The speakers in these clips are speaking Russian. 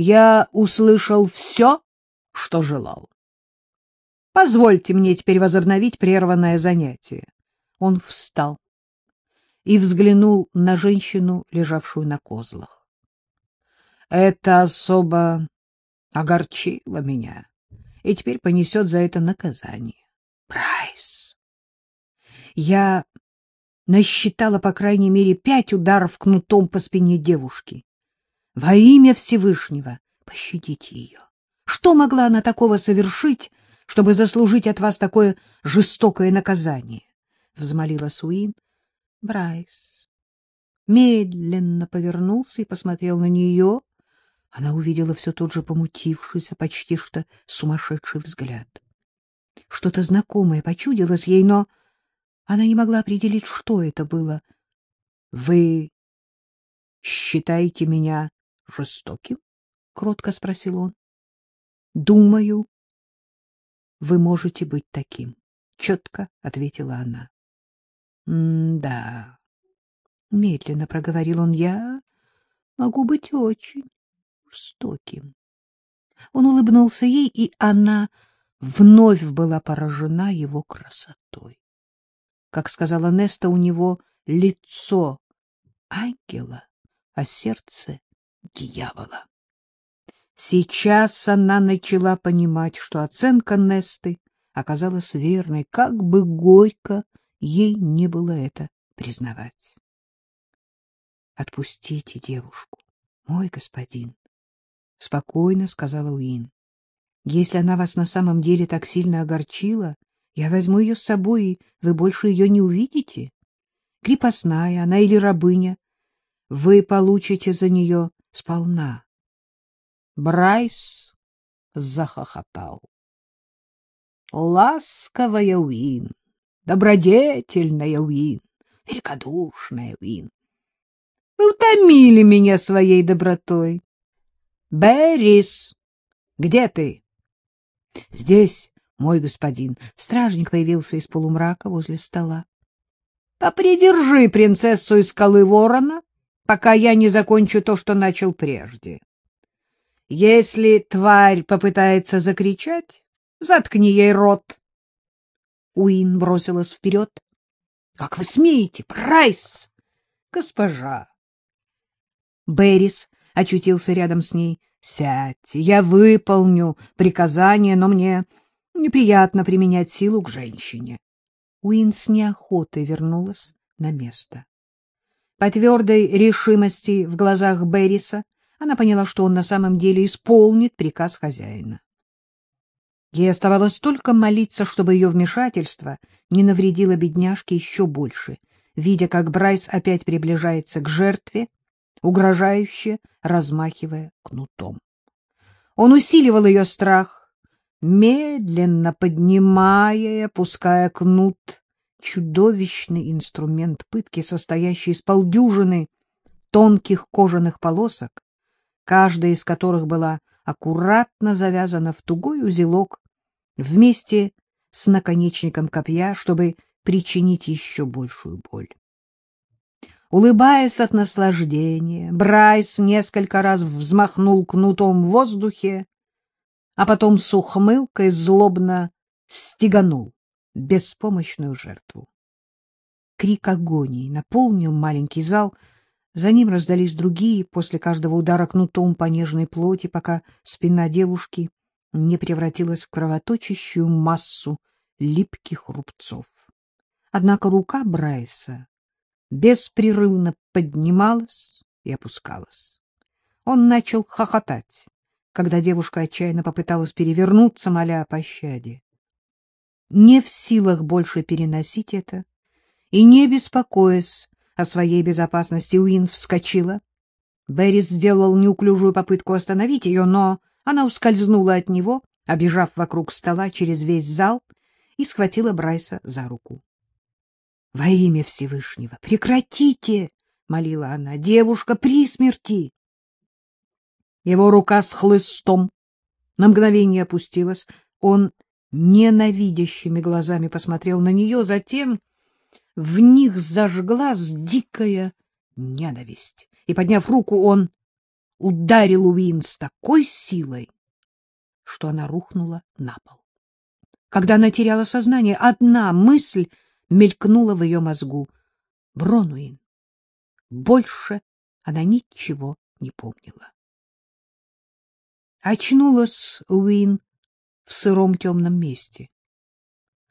Я услышал все, что желал. Позвольте мне теперь возобновить прерванное занятие. Он встал и взглянул на женщину, лежавшую на козлах. Это особо огорчило меня, и теперь понесет за это наказание. Прайс. Я насчитала по крайней мере пять ударов кнутом по спине девушки. Во имя Всевышнего пощадите ее. Что могла она такого совершить, чтобы заслужить от вас такое жестокое наказание? — взмолила Суин. Брайс медленно повернулся и посмотрел на нее. Она увидела все тот же помутившийся, почти что сумасшедший взгляд. Что-то знакомое почудилось ей, но она не могла определить, что это было. — Вы считаете меня жестоким? — кротко спросил он. — Думаю, вы можете быть таким, — четко ответила она. — Да, — медленно проговорил он, — я могу быть очень жестоким. Он улыбнулся ей, и она вновь была поражена его красотой. Как сказала Неста, у него лицо ангела, а сердце дьявола. Сейчас она начала понимать, что оценка Несты оказалась верной, как бы горько ей не было это признавать. — Отпустите девушку, мой господин, — спокойно сказала Уин. — Если она вас на самом деле так сильно огорчила, я возьму ее с собой, и вы больше ее не увидите. Крепостная она или рабыня, вы получите за нее сполна. Брайс захохотал. Ласковая Уин, добродетельная Уин, великодушная Уин. Вы утомили меня своей добротой. Беррис, где ты? Здесь, мой господин. Стражник появился из полумрака возле стола. Попридержи принцессу из скалы ворона, пока я не закончу то, что начал прежде. Если тварь попытается закричать, заткни ей рот. Уин бросилась вперед. — Как вы смеете, Прайс? — Госпожа. Беррис очутился рядом с ней. — Сядьте, я выполню приказание, но мне неприятно применять силу к женщине. Уин с неохотой вернулась на место. По твердой решимости в глазах Берриса она поняла, что он на самом деле исполнит приказ хозяина. Ей оставалось только молиться, чтобы ее вмешательство не навредило бедняжке еще больше, видя, как Брайс опять приближается к жертве, угрожающе размахивая кнутом. Он усиливал ее страх, медленно поднимая и опуская кнут, чудовищный инструмент пытки, состоящий из полдюжины тонких кожаных полосок, каждая из которых была аккуратно завязана в тугой узелок вместе с наконечником копья, чтобы причинить еще большую боль. Улыбаясь от наслаждения, Брайс несколько раз взмахнул кнутом в воздухе, а потом с ухмылкой злобно стеганул беспомощную жертву. Крик агонии наполнил маленький зал — за ним раздались другие, после каждого удара кнутом по нежной плоти, пока спина девушки не превратилась в кровоточащую массу липких рубцов. Однако рука Брайса беспрерывно поднималась и опускалась. Он начал хохотать, когда девушка отчаянно попыталась перевернуться, моля о пощаде. Не в силах больше переносить это и не беспокоясь о своей безопасности, Уин вскочила. Беррис сделал неуклюжую попытку остановить ее, но она ускользнула от него, обежав вокруг стола через весь зал, и схватила Брайса за руку. — Во имя Всевышнего, прекратите! — молила она. — Девушка при смерти! Его рука с хлыстом на мгновение опустилась. Он ненавидящими глазами посмотрел на нее, затем в них зажглась дикая ненависть, и, подняв руку, он ударил Уин с такой силой, что она рухнула на пол. Когда она теряла сознание, одна мысль мелькнула в ее мозгу. Бронуин. Больше она ничего не помнила. Очнулась Уин в сыром темном месте.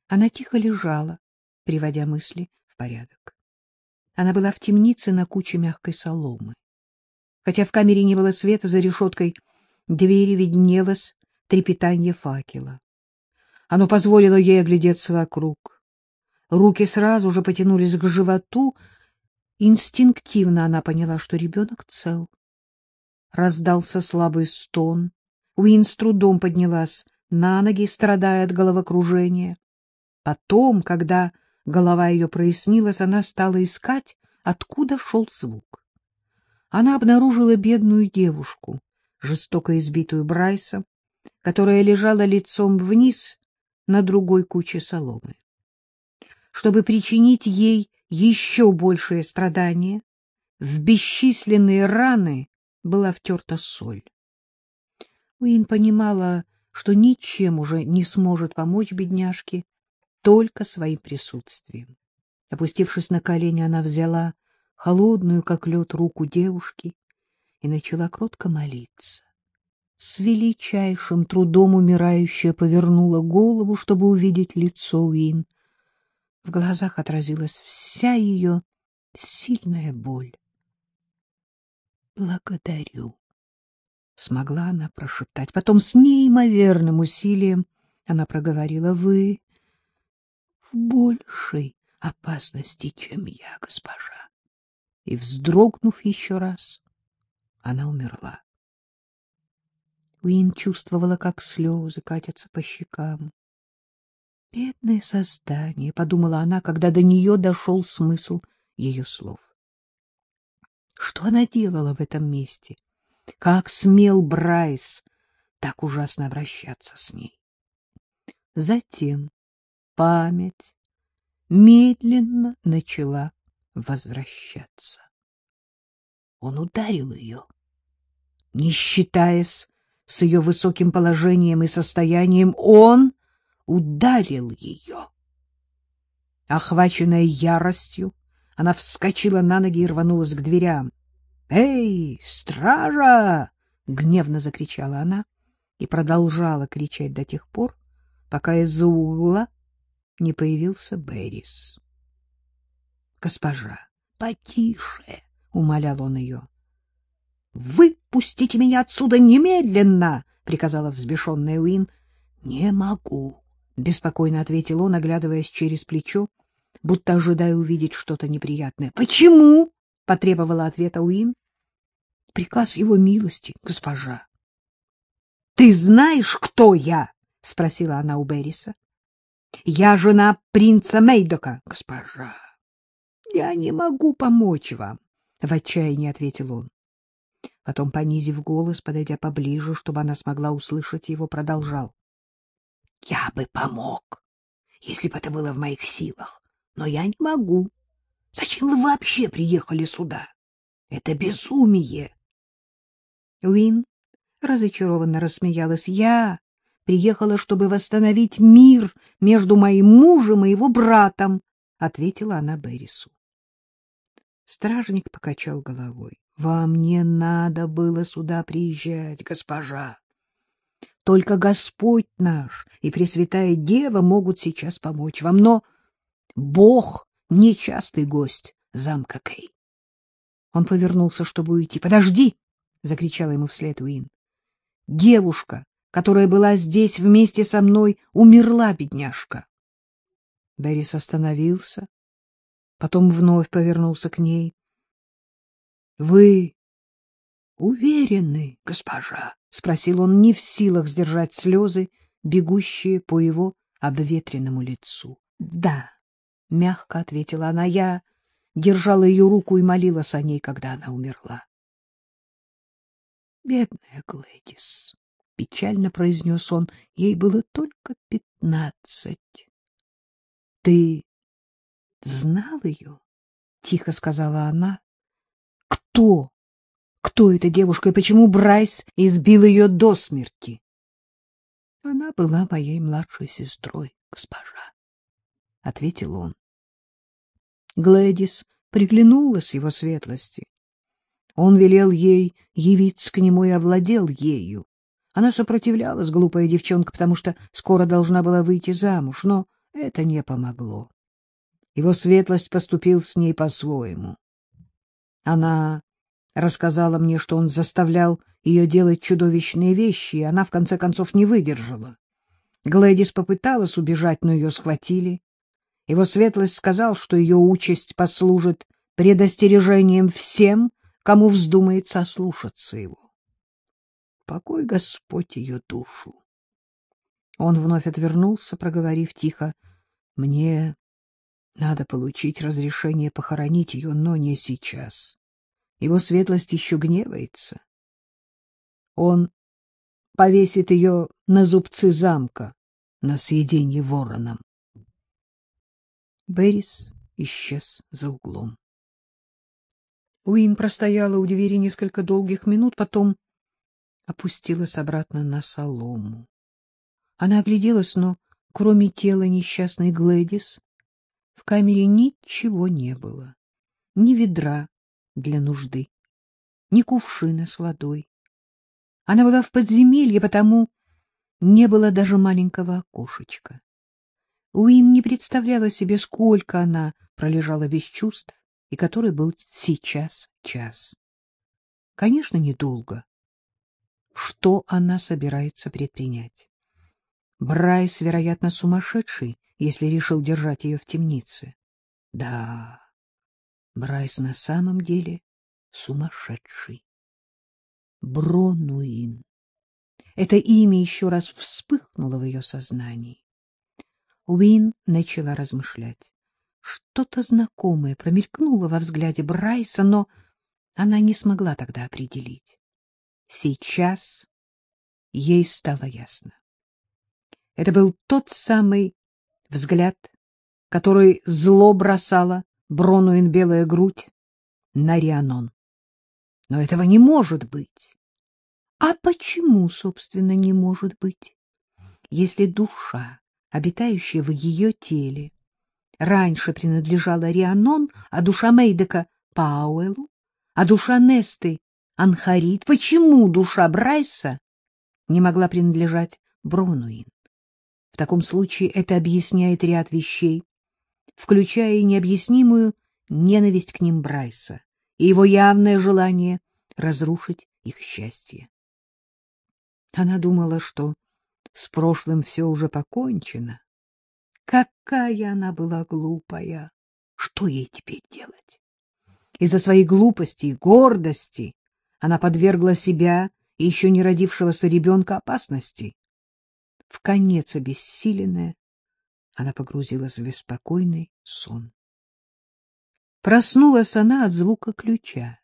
Она тихо лежала, приводя мысли в порядок. Она была в темнице на куче мягкой соломы. Хотя в камере не было света, за решеткой двери виднелось трепетание факела. Оно позволило ей оглядеться вокруг. Руки сразу же потянулись к животу. Инстинктивно она поняла, что ребенок цел. Раздался слабый стон. Уин с трудом поднялась на ноги, страдая от головокружения. Потом, когда голова ее прояснилась, она стала искать, откуда шел звук. Она обнаружила бедную девушку, жестоко избитую Брайсом, которая лежала лицом вниз на другой куче соломы. Чтобы причинить ей еще большее страдание, в бесчисленные раны была втерта соль. Уин понимала, что ничем уже не сможет помочь бедняжке, только своим присутствием. Опустившись на колени, она взяла холодную, как лед, руку девушки и начала кротко молиться. С величайшим трудом умирающая повернула голову, чтобы увидеть лицо Уин. В глазах отразилась вся ее сильная боль. «Благодарю», — смогла она прошептать. Потом с неимоверным усилием она проговорила, «Вы в большей опасности, чем я, госпожа». И, вздрогнув еще раз, она умерла. Уин чувствовала, как слезы катятся по щекам. «Бедное создание», — подумала она, когда до нее дошел смысл ее слов. Что она делала в этом месте? Как смел Брайс так ужасно обращаться с ней? Затем память медленно начала возвращаться. Он ударил ее, не считаясь с ее высоким положением и состоянием, он ударил ее. Охваченная яростью, она вскочила на ноги и рванулась к дверям. — Эй, стража! — гневно закричала она и продолжала кричать до тех пор, пока из-за угла не появился Беррис. — Госпожа, потише! — умолял он ее. Выпустите меня отсюда немедленно, приказала взбешенная Уин. Не могу, беспокойно ответил он, оглядываясь через плечо, будто ожидая увидеть что-то неприятное. Почему? Потребовала ответа Уин. Приказ его милости, госпожа. Ты знаешь, кто я? спросила она у Берриса. Я жена принца Мейдока, госпожа. Я не могу помочь вам, в отчаянии ответил он. Потом, понизив голос, подойдя поближе, чтобы она смогла услышать его, продолжал. — Я бы помог, если бы это было в моих силах, но я не могу. Зачем вы вообще приехали сюда? Это безумие. Уин разочарованно рассмеялась. — Я приехала, чтобы восстановить мир между моим мужем и его братом, — ответила она Беррису. Стражник покачал головой. Вам не надо было сюда приезжать, госпожа. Только Господь наш и Пресвятая Дева могут сейчас помочь вам, но Бог — нечастый гость замка Кей. Он повернулся, чтобы уйти. — Подожди! — закричала ему вслед Уин. — Девушка, которая была здесь вместе со мной, умерла, бедняжка. Беррис остановился, потом вновь повернулся к ней. — Вы уверены, госпожа? — спросил он, не в силах сдержать слезы, бегущие по его обветренному лицу. — Да, — мягко ответила она, — я держала ее руку и молилась о ней, когда она умерла. — Бедная Глэдис, — печально произнес он, — ей было только пятнадцать. — Ты знал ее? — тихо сказала она. Кто? Кто эта девушка и почему Брайс избил ее до смерти? — Она была моей младшей сестрой, госпожа, — ответил он. Глэдис приглянулась его светлости. Он велел ей явиться к нему и овладел ею. Она сопротивлялась, глупая девчонка, потому что скоро должна была выйти замуж, но это не помогло. Его светлость поступил с ней по-своему. Она рассказала мне, что он заставлял ее делать чудовищные вещи, и она, в конце концов, не выдержала. Глэдис попыталась убежать, но ее схватили. Его светлость сказал, что ее участь послужит предостережением всем, кому вздумается ослушаться его. Покой Господь ее душу. Он вновь отвернулся, проговорив тихо, «Мне надо получить разрешение похоронить ее, но не сейчас. Его светлость еще гневается. Он повесит ее на зубцы замка, на съеденье вороном. Берис исчез за углом. Уин простояла у двери несколько долгих минут, потом опустилась обратно на солому. Она огляделась, но кроме тела несчастной Глэдис в камере ничего не было. Ни ведра для нужды, ни кувшина с водой. Она была в подземелье, потому не было даже маленького окошечка. Уин не представляла себе, сколько она пролежала без чувств, и который был сейчас час. Конечно, недолго. Что она собирается предпринять? Брайс, вероятно, сумасшедший, если решил держать ее в темнице. Да, Брайс на самом деле сумасшедший. Бронуин. Это имя еще раз вспыхнуло в ее сознании. Уин начала размышлять. Что-то знакомое промелькнуло во взгляде Брайса, но она не смогла тогда определить. Сейчас ей стало ясно. Это был тот самый взгляд, который зло бросала Бронуин белая грудь на Рианон. Но этого не может быть. А почему, собственно, не может быть? Если душа, обитающая в ее теле, раньше принадлежала Рианон, а душа Мейдека — Пауэлу, а душа Несты — Анхарит, почему душа Брайса не могла принадлежать Бронуин? В таком случае это объясняет ряд вещей, включая и необъяснимую ненависть к ним Брайса и его явное желание разрушить их счастье. Она думала, что с прошлым все уже покончено. Какая она была глупая! Что ей теперь делать? Из-за своей глупости и гордости она подвергла себя и еще не родившегося ребенка опасности. В конец обессиленная, она погрузилась в беспокойный сон. Проснулась она от звука ключа,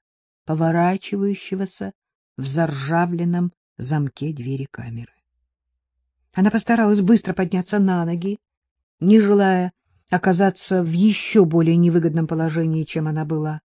поворачивающегося в заржавленном замке двери камеры. Она постаралась быстро подняться на ноги, не желая оказаться в еще более невыгодном положении, чем она была.